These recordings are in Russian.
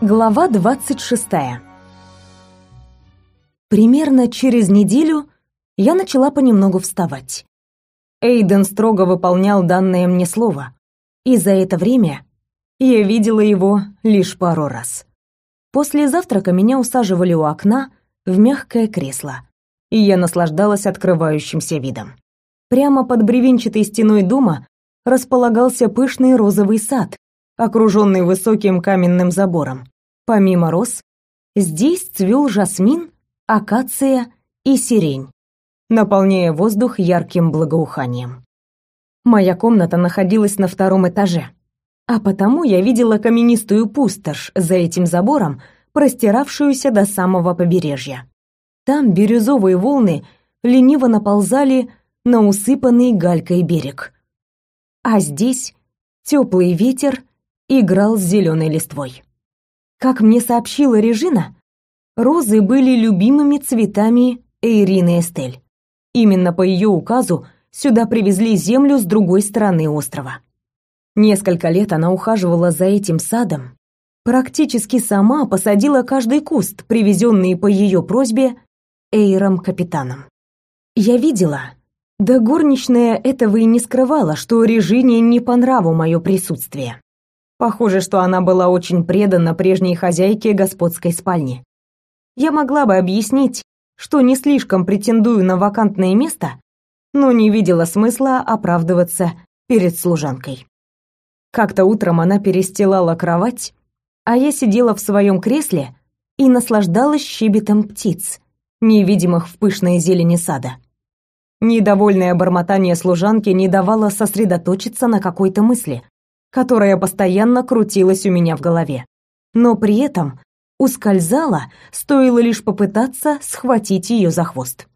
Глава 26. Примерно через неделю я начала понемногу вставать. Эйден строго выполнял данное мне слово, и за это время я видела его лишь пару раз. После завтрака меня усаживали у окна в мягкое кресло, и я наслаждалась открывающимся видом. Прямо под бревенчатой стеной дома располагался пышный розовый сад, окруженный высоким каменным забором. Помимо роз, здесь цвел жасмин, акация и сирень, наполняя воздух ярким благоуханием. Моя комната находилась на втором этаже, а потому я видела каменистую пустошь за этим забором, простиравшуюся до самого побережья. Там бирюзовые волны лениво наползали на усыпанный галькой берег. А здесь теплый ветер играл с зеленой листвой. Как мне сообщила Режина, розы были любимыми цветами Эйрины Эстель. Именно по ее указу сюда привезли землю с другой стороны острова. Несколько лет она ухаживала за этим садом, практически сама посадила каждый куст, привезенный по ее просьбе Эйром-капитаном. Я видела, да горничная этого и не скрывала, что Режине не по нраву мое присутствие. Похоже, что она была очень предана прежней хозяйке господской спальни. Я могла бы объяснить, что не слишком претендую на вакантное место, но не видела смысла оправдываться перед служанкой. Как-то утром она перестилала кровать, а я сидела в своем кресле и наслаждалась щебетом птиц, невидимых в пышной зелени сада. Недовольное бормотание служанки не давало сосредоточиться на какой-то мысли, которая постоянно крутилась у меня в голове. Но при этом ускользала, стоило лишь попытаться схватить ее за хвост.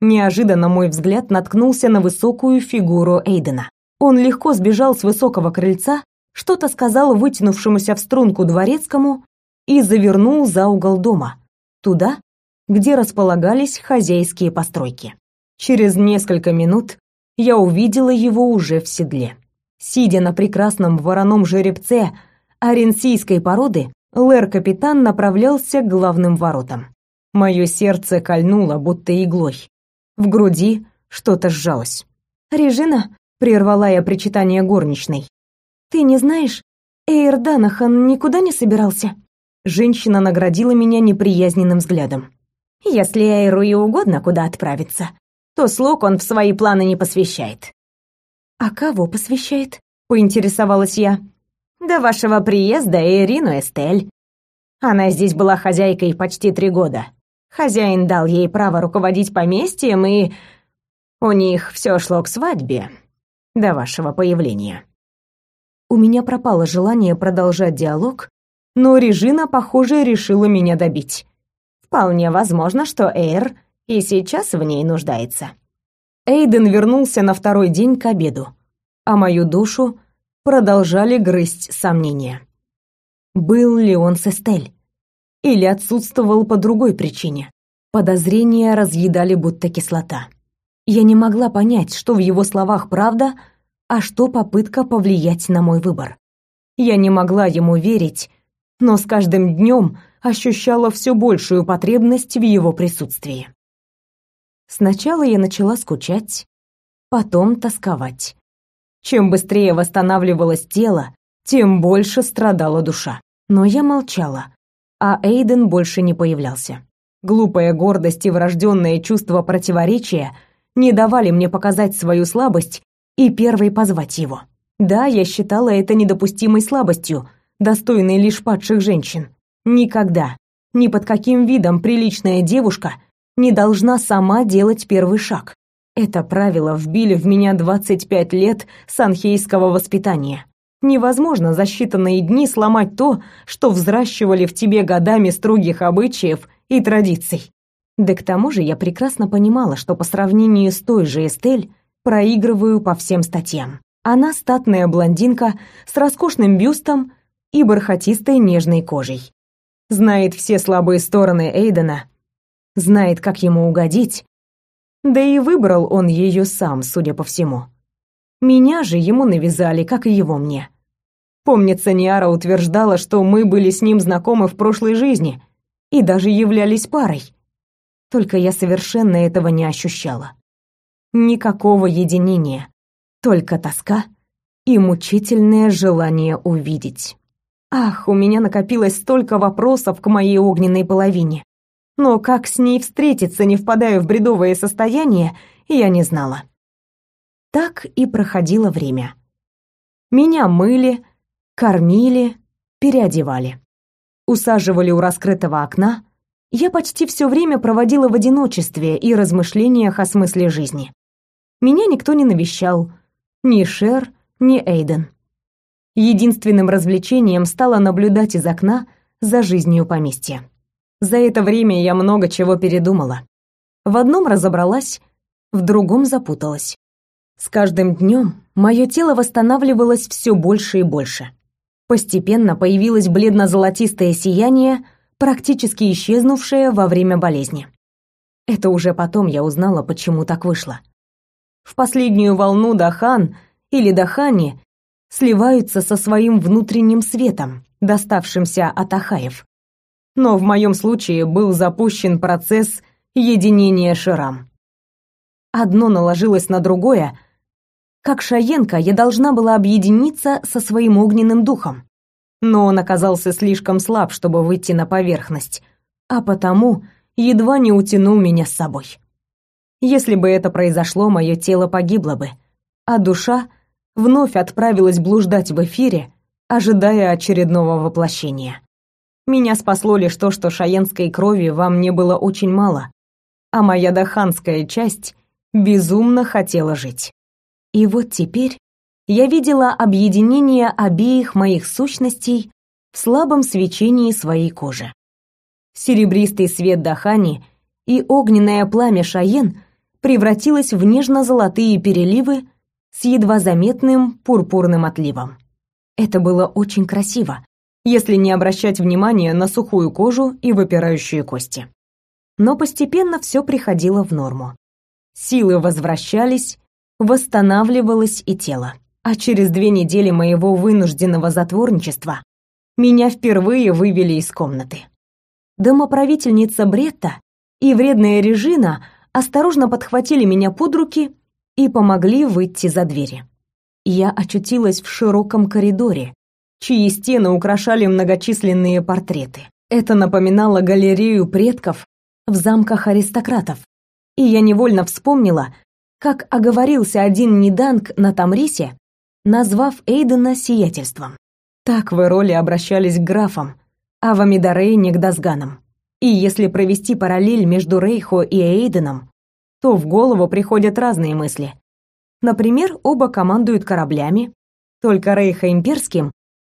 Неожиданно мой взгляд наткнулся на высокую фигуру Эйдена. Он легко сбежал с высокого крыльца, что-то сказал вытянувшемуся в струнку дворецкому и завернул за угол дома, туда, где располагались хозяйские постройки. Через несколько минут я увидела его уже в седле. Сидя на прекрасном вороном жеребце аренсийской породы, Лэр-капитан направлялся к главным воротам. Мое сердце кольнуло, будто иглой. В груди что-то сжалось. «Режина», — прервала я причитание горничной, «ты не знаешь, Эйр Данахан никуда не собирался?» Женщина наградила меня неприязненным взглядом. «Если Эйру и угодно куда отправиться, то слуг он в свои планы не посвящает. «А кого посвящает?» — поинтересовалась я. «До вашего приезда Ирину Эстель. Она здесь была хозяйкой почти три года. Хозяин дал ей право руководить поместьем, и у них все шло к свадьбе до вашего появления». У меня пропало желание продолжать диалог, но Режина, похоже, решила меня добить. Вполне возможно, что Эйр и сейчас в ней нуждается. Эйден вернулся на второй день к обеду, а мою душу продолжали грызть сомнения. Был ли он с Эстель? Или отсутствовал по другой причине? Подозрения разъедали будто кислота. Я не могла понять, что в его словах правда, а что попытка повлиять на мой выбор. Я не могла ему верить, но с каждым днем ощущала все большую потребность в его присутствии. Сначала я начала скучать, потом тосковать. Чем быстрее восстанавливалось тело, тем больше страдала душа. Но я молчала, а Эйден больше не появлялся. Глупая гордость и врожденное чувство противоречия не давали мне показать свою слабость и первой позвать его. Да, я считала это недопустимой слабостью, достойной лишь падших женщин. Никогда, ни под каким видом приличная девушка – не должна сама делать первый шаг. Это правило вбили в меня 25 лет санхейского воспитания. Невозможно за считанные дни сломать то, что взращивали в тебе годами строгих обычаев и традиций. Да к тому же я прекрасно понимала, что по сравнению с той же Эстель проигрываю по всем статьям. Она статная блондинка с роскошным бюстом и бархатистой нежной кожей. Знает все слабые стороны Эйдена знает, как ему угодить. Да и выбрал он ее сам, судя по всему. Меня же ему навязали, как и его мне. Помнится, Ниара утверждала, что мы были с ним знакомы в прошлой жизни и даже являлись парой. Только я совершенно этого не ощущала. Никакого единения, только тоска и мучительное желание увидеть. Ах, у меня накопилось столько вопросов к моей огненной половине. Но как с ней встретиться, не впадая в бредовое состояние, я не знала. Так и проходило время. Меня мыли, кормили, переодевали. Усаживали у раскрытого окна. Я почти все время проводила в одиночестве и размышлениях о смысле жизни. Меня никто не навещал, ни Шер, ни Эйден. Единственным развлечением стало наблюдать из окна за жизнью поместья. За это время я много чего передумала. В одном разобралась, в другом запуталась. С каждым днем мое тело восстанавливалось все больше и больше. Постепенно появилось бледно-золотистое сияние, практически исчезнувшее во время болезни. Это уже потом я узнала, почему так вышло. В последнюю волну Дахан или Дахани сливаются со своим внутренним светом, доставшимся от Ахаев. Но в моем случае был запущен процесс единения Ширам. Одно наложилось на другое. Как Шаенка, я должна была объединиться со своим огненным духом. Но он оказался слишком слаб, чтобы выйти на поверхность, а потому едва не утянул меня с собой. Если бы это произошло, мое тело погибло бы, а душа вновь отправилась блуждать в эфире, ожидая очередного воплощения. Меня спасло лишь то, что шаенской крови во мне было очень мало, а моя даханская часть безумно хотела жить. И вот теперь я видела объединение обеих моих сущностей в слабом свечении своей кожи. Серебристый свет Дахани и огненное пламя Шаен превратилось в нежно-золотые переливы с едва заметным пурпурным отливом. Это было очень красиво, если не обращать внимания на сухую кожу и выпирающие кости. Но постепенно все приходило в норму. Силы возвращались, восстанавливалось и тело. А через две недели моего вынужденного затворничества меня впервые вывели из комнаты. Домоправительница Бретта и вредная Режина осторожно подхватили меня под руки и помогли выйти за двери. Я очутилась в широком коридоре, чьи стены украшали многочисленные портреты. Это напоминало галерею предков в замках аристократов, и я невольно вспомнила, как оговорился один Ниданг на Тамрисе, назвав Эйдена сиятельством. Так в роли обращались к графам, а в Амидарейне к Дазганам. И если провести параллель между Рейхо и Эйденом, то в голову приходят разные мысли. Например, оба командуют кораблями, только Рейха имперским,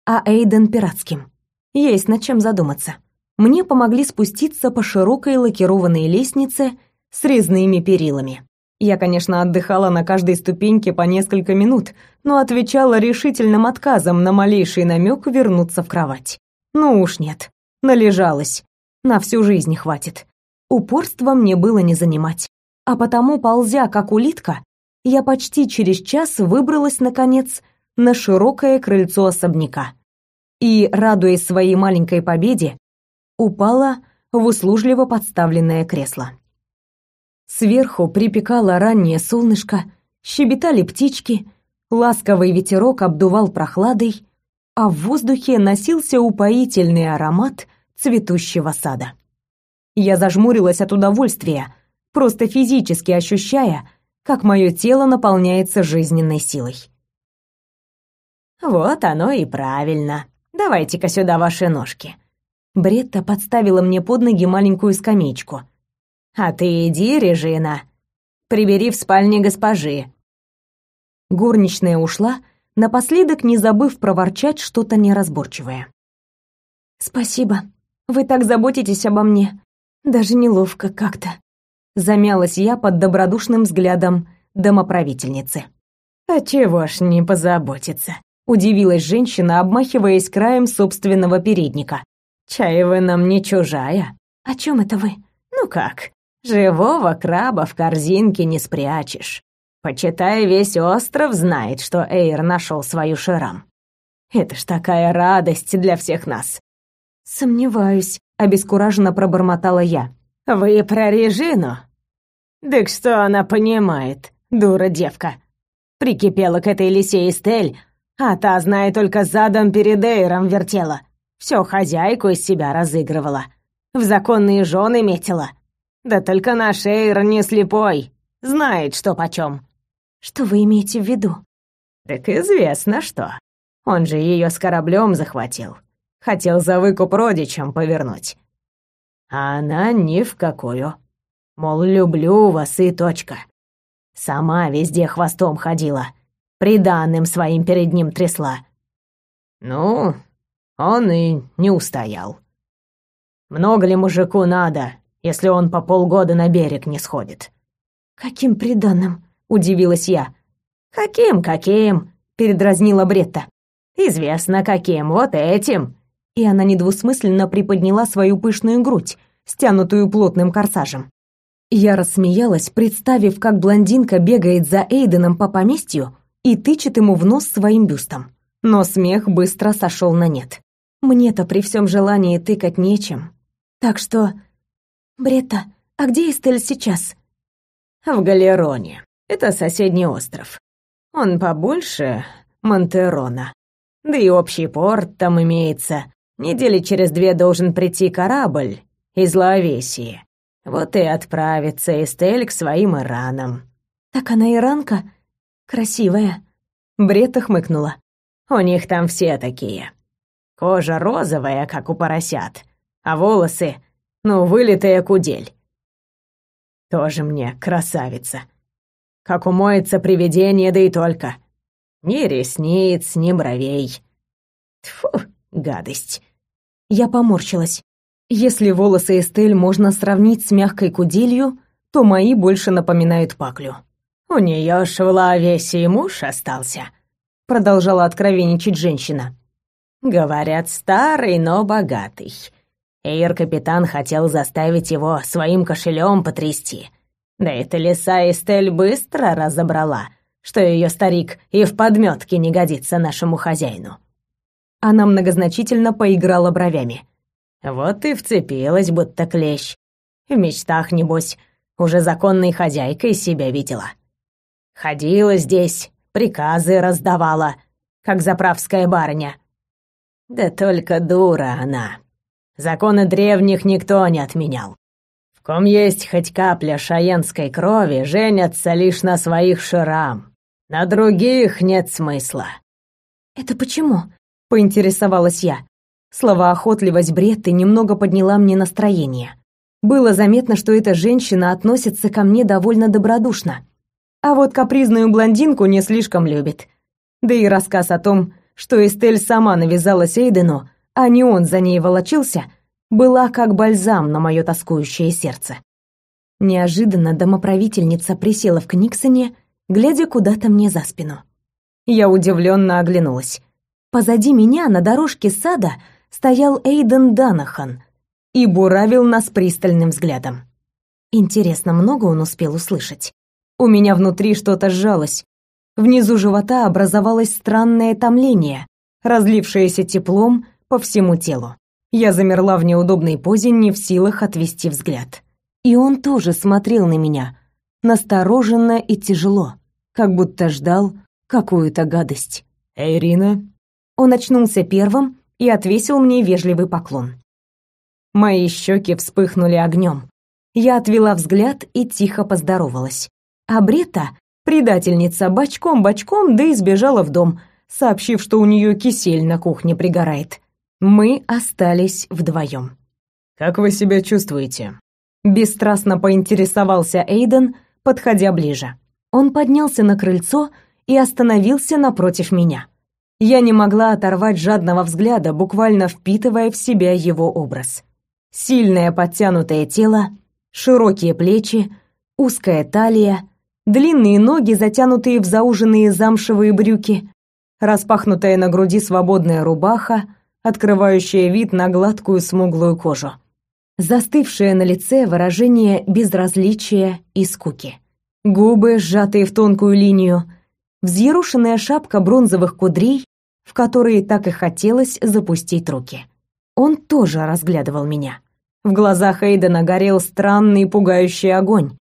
а Эйден пиратским. Есть над чем задуматься. Мне помогли спуститься по широкой лакированной лестнице с резными перилами. Я, конечно, отдыхала на каждой ступеньке по несколько минут, но отвечала решительным отказом на малейший намек вернуться в кровать. Ну уж нет, належалась. На всю жизнь хватит. Упорство мне было не занимать. А потому, ползя как улитка, я почти через час выбралась, наконец, на широкое крыльцо особняка. И, радуясь своей маленькой победе, упала в услужливо подставленное кресло. Сверху припекало раннее солнышко, щебетали птички, ласковый ветерок обдувал прохладой, а в воздухе носился упоительный аромат цветущего сада. Я зажмурилась от удовольствия, просто физически ощущая, как мое тело наполняется жизненной силой. «Вот оно и правильно. Давайте-ка сюда ваши ножки». Бретта подставила мне под ноги маленькую скамеечку. «А ты иди, Режина, прибери в спальне госпожи». Горничная ушла, напоследок не забыв проворчать что-то неразборчивое. «Спасибо. Вы так заботитесь обо мне. Даже неловко как-то» замялась я под добродушным взглядом домоправительницы. «А чего ж не позаботиться?» — удивилась женщина, обмахиваясь краем собственного передника. «Чай вы нам не чужая». «О чем это вы?» «Ну как, живого краба в корзинке не спрячешь. Почитай, весь остров знает, что Эйр нашел свою Ширам». Это ж такая радость для всех нас. Сомневаюсь, обескураженно пробормотала я. Вы про Режину? Так что она понимает, дура девка. Прикипела к этой лисе Эстель, а та, зная только задом перед Эйром вертела. Всё хозяйку из себя разыгрывала. В законные жены метила. Да только наш Эйр не слепой, знает, что почем. Что вы имеете в виду? Так известно что. Он же ее с кораблем захватил. Хотел за выкуп родичам повернуть. А она ни в какую. Мол, люблю вас и точка. Сама везде хвостом ходила. Приданным своим перед ним трясла. Ну, он и не устоял. Много ли мужику надо, если он по полгода на берег не сходит? Каким приданным? Удивилась я. Каким, каким? Передразнила Бретта. Известно каким, вот этим. И она недвусмысленно приподняла свою пышную грудь, стянутую плотным корсажем. Я рассмеялась, представив, как блондинка бегает за Эйденом по поместью и тычет ему в нос своим бюстом. Но смех быстро сошел на нет. Мне-то при всем желании тыкать нечем. Так что... Бретта, а где Эстель сейчас? В Галероне. Это соседний остров. Он побольше Монтерона. Да и общий порт там имеется. Недели через две должен прийти корабль из Лавесии. Вот и отправится Эстель к своим иранам. Так она иранка? Красивая. Брета хмыкнула. У них там все такие. Кожа розовая, как у поросят, а волосы, ну, вылитая кудель. Тоже мне красавица. Как умоется привидение, да и только. Ни ресниц, ни бровей. Тьфу, гадость. Я поморщилась. Если волосы Эстель можно сравнить с мягкой куделью, то мои больше напоминают паклю. «У нее ж в Лавесе муж остался», — продолжала откровенничать женщина. «Говорят, старый, но богатый. Эйр-капитан хотел заставить его своим кошелем потрясти. Да эта лиса Эстель быстро разобрала, что ее старик и в подметке не годится нашему хозяину. Она многозначительно поиграла бровями. Вот и вцепилась, будто клещ. В мечтах, небось, уже законной хозяйкой себя видела. Ходила здесь, приказы раздавала, как заправская барыня. Да только дура она. Законы древних никто не отменял. В ком есть хоть капля шаенской крови, женятся лишь на своих шрам. На других нет смысла. «Это почему?» — поинтересовалась я. Словоохотливость Бретты немного подняла мне настроение. Было заметно, что эта женщина относится ко мне довольно добродушно. А вот капризную блондинку не слишком любит. Да и рассказ о том, что Эстель сама навязалась Эйдену, а не он за ней волочился, была как бальзам на мое тоскующее сердце. Неожиданно домоправительница присела в Книксоне, глядя куда-то мне за спину. Я удивленно оглянулась. Позади меня на дорожке сада стоял Эйден Данахан и буравил нас пристальным взглядом. Интересно, много он успел услышать? У меня внутри что-то сжалось. Внизу живота образовалось странное томление, разлившееся теплом по всему телу. Я замерла в неудобной позе, не в силах отвести взгляд. И он тоже смотрел на меня, настороженно и тяжело, как будто ждал какую-то гадость. «Ирина?» Он очнулся первым и отвесил мне вежливый поклон. Мои щеки вспыхнули огнем. Я отвела взгляд и тихо поздоровалась. А Брета, предательница, бочком-бочком, да и сбежала в дом, сообщив, что у нее кисель на кухне пригорает. Мы остались вдвоем. «Как вы себя чувствуете?» Бесстрастно поинтересовался Эйден, подходя ближе. Он поднялся на крыльцо и остановился напротив меня. Я не могла оторвать жадного взгляда, буквально впитывая в себя его образ. Сильное подтянутое тело, широкие плечи, узкая талия, длинные ноги, затянутые в зауженные замшевые брюки, распахнутая на груди свободная рубаха, открывающая вид на гладкую смуглую кожу. Застывшее на лице выражение безразличия и скуки. Губы, сжатые в тонкую линию, взъерушенная шапка бронзовых кудрей в которые так и хотелось запустить руки. Он тоже разглядывал меня. В глазах Эйдена горел странный пугающий огонь,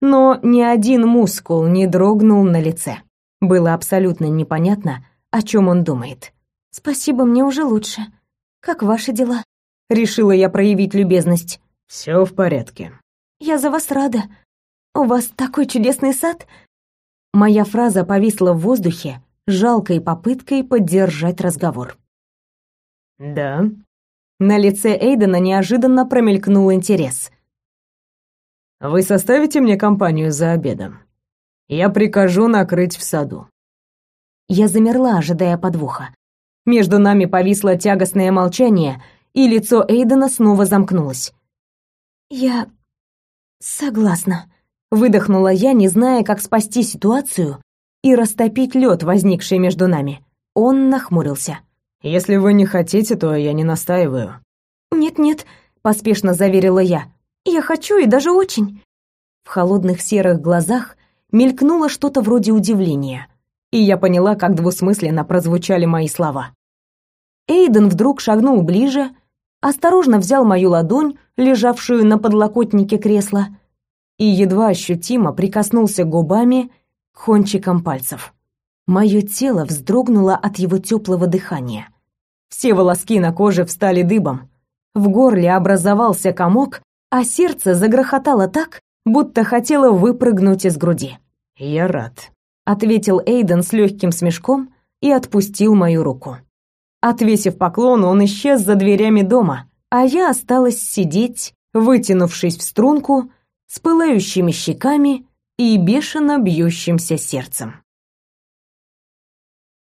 но ни один мускул не дрогнул на лице. Было абсолютно непонятно, о чем он думает. «Спасибо, мне уже лучше. Как ваши дела?» Решила я проявить любезность. «Все в порядке». «Я за вас рада. У вас такой чудесный сад». Моя фраза повисла в воздухе, жалкой попыткой поддержать разговор. «Да?» На лице Эйдена неожиданно промелькнул интерес. «Вы составите мне компанию за обедом? Я прикажу накрыть в саду». Я замерла, ожидая подвоха. Между нами повисло тягостное молчание, и лицо Эйдена снова замкнулось. «Я согласна», — выдохнула я, не зная, как спасти ситуацию и растопить лед, возникший между нами. Он нахмурился. Если вы не хотите, то я не настаиваю. Нет-нет, поспешно заверила я. Я хочу и даже очень. В холодных серых глазах мелькнуло что-то вроде удивления, и я поняла, как двусмысленно прозвучали мои слова. Эйден вдруг шагнул ближе, осторожно взял мою ладонь, лежавшую на подлокотнике кресла, и едва ощутимо прикоснулся губами к кончикам пальцев. Мое тело вздрогнуло от его теплого дыхания. Все волоски на коже встали дыбом. В горле образовался комок, а сердце загрохотало так, будто хотело выпрыгнуть из груди. «Я рад», — ответил Эйден с легким смешком и отпустил мою руку. Отвесив поклон, он исчез за дверями дома, а я осталась сидеть, вытянувшись в струнку, с пылающими щеками и бешено бьющимся сердцем.